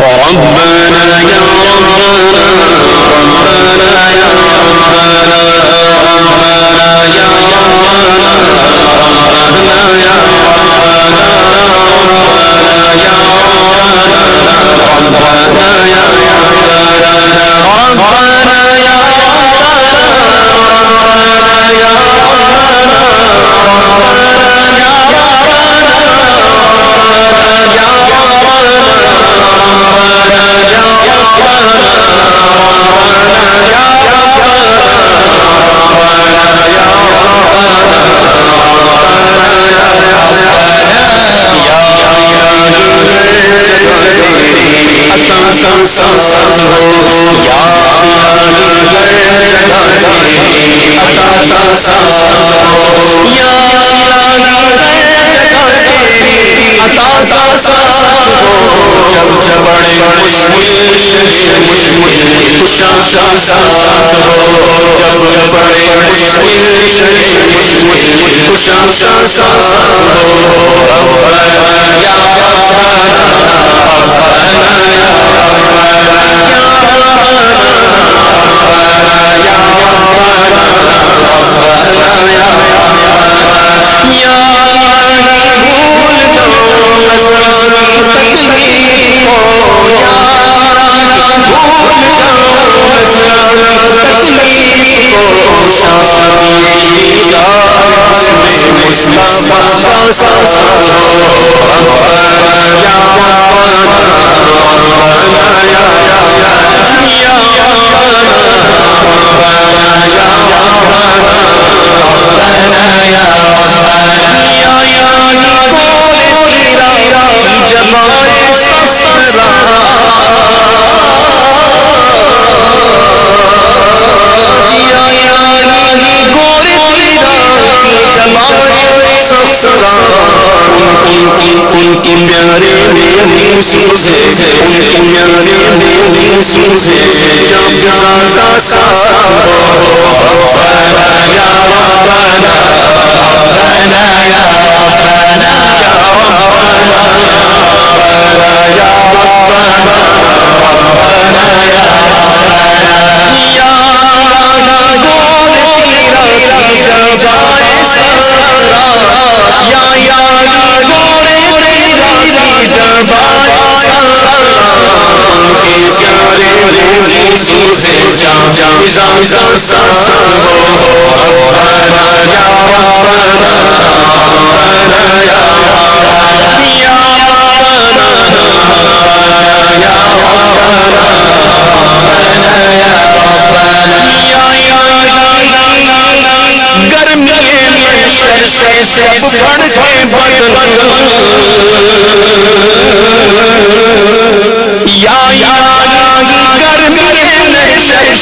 ربنا يا ربنا يا ربنا ربنا يا ربنا شان شان شان ہو جب بڑے خوشا سا گرمی سے بڑھ کے بدل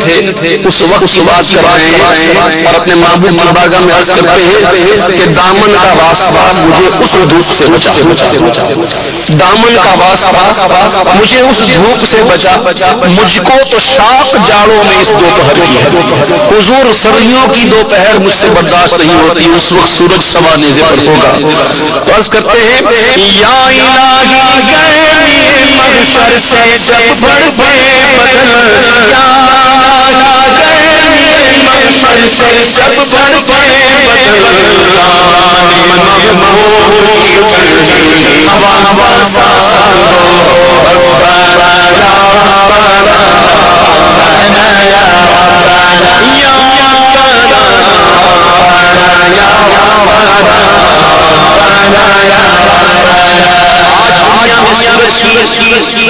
تھے اس وقت بات کر رہے ہیں اور اپنے محبوب مرباگا میں عرض کرتے ہیں کہ دامن کا واسطہ مجھے اس دھوپ سے بچا دامن کا واسطہ مجھے اس دھوپ سے بچا۔ مجھ کو تو شاپ جاڑوں میں اس دوپہر کی ہے۔ حضور سردیوں کی دوپہر مجھ سے برداشت نہیں ہوتی اس وقت سورج سوا نیزے پر ہوگا۔ تو عرض کرتے ہیں یا الہی گرمی محشر سے جب بڑھتے بدل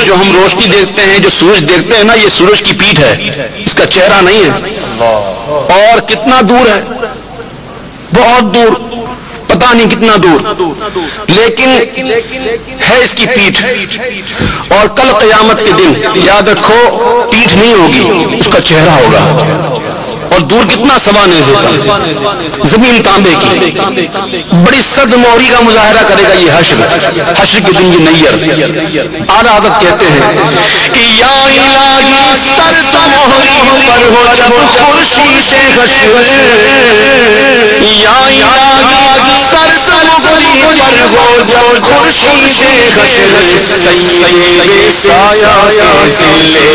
جو ہم روشنی دیکھتے ہیں، جو سورج دیکھتے ہیں نا، یہ سورج کی پیٹ ہے۔ اس کا چہرہ نہیں ہے۔ اور کتنا دور ہے؟ بہت دور۔ نہیں کتنا دور؟ لیکن ہے اس کی پیٹھ۔ اور کل قیامت کے دن یاد رکھو، پیٹھ نہیں ہوگی، اس کا چہرہ ہوگا۔ اور دور کتنا سوانے سے زمین تانبے کی۔ بڑی سرد موری کا مظاہرہ کرے گا یہ حشر۔ حشر کے دن یہ نیر۔ اعلی عادت کہتے ہیں کہ یا الہی سرد موری پر ہو جب خورشید حشر یا الہی سرد موری پر ہو جب خورشید حشر سید سایہ سے لے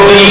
یا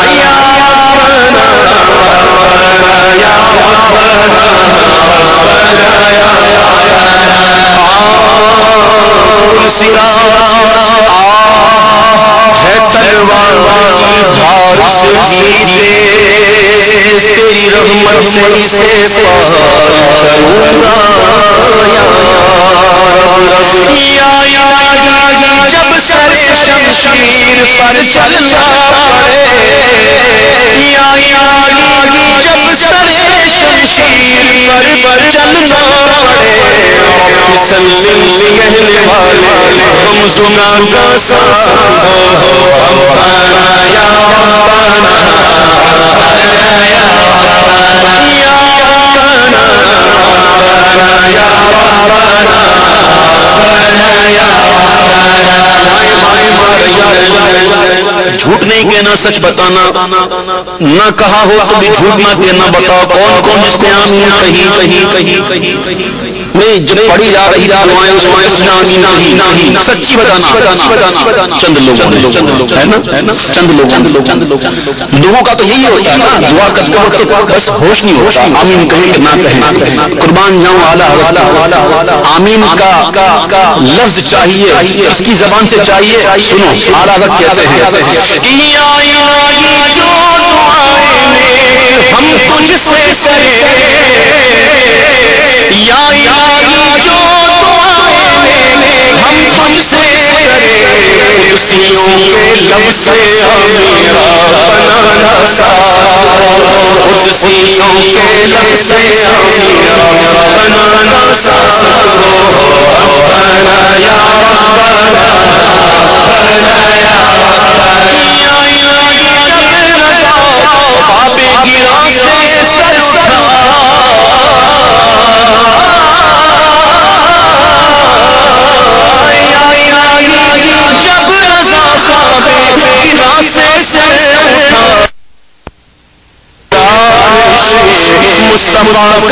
رحمت سے سے جب سر شمشیر پر چلنا پڑے جب سر شمشیر پر پر چلنا پڑے کہنے والے ہم سنا کا ساتھ یا جھوٹ نہیں کہنا، سچ بتانا۔ نہ کہا ہو تو بھی جھوٹ نہ کہنا، بتاؤ کون کون جس نے آمین کہی کہی کہی نہیں جب پڑھی جا رہی دعائیں اس میں سچی بتانا چند لوگ چند لوگ ہے نا؟ چند لوگ چند لوگ چند لوگ لوگوں کا تو یہی ہوتا ہے نا دعا کرتے وقت بس ہوش نہیں ہوتا آمین کہیں کہ نہ کہیں۔ قربان جاؤں والا آمین کا لفظ چاہیے اس کی زبان سے چاہیے؟ سنو اعلیٰ کہتے ہیں۔ ہم تجھ سے یا ہم سے خوشیوں کے لب سے ہمارا بنانا سارا۔ خوشیوں کے لب سے ہمارا بنانا سارا۔ بنا یا بنا مصطفیٰ قرآن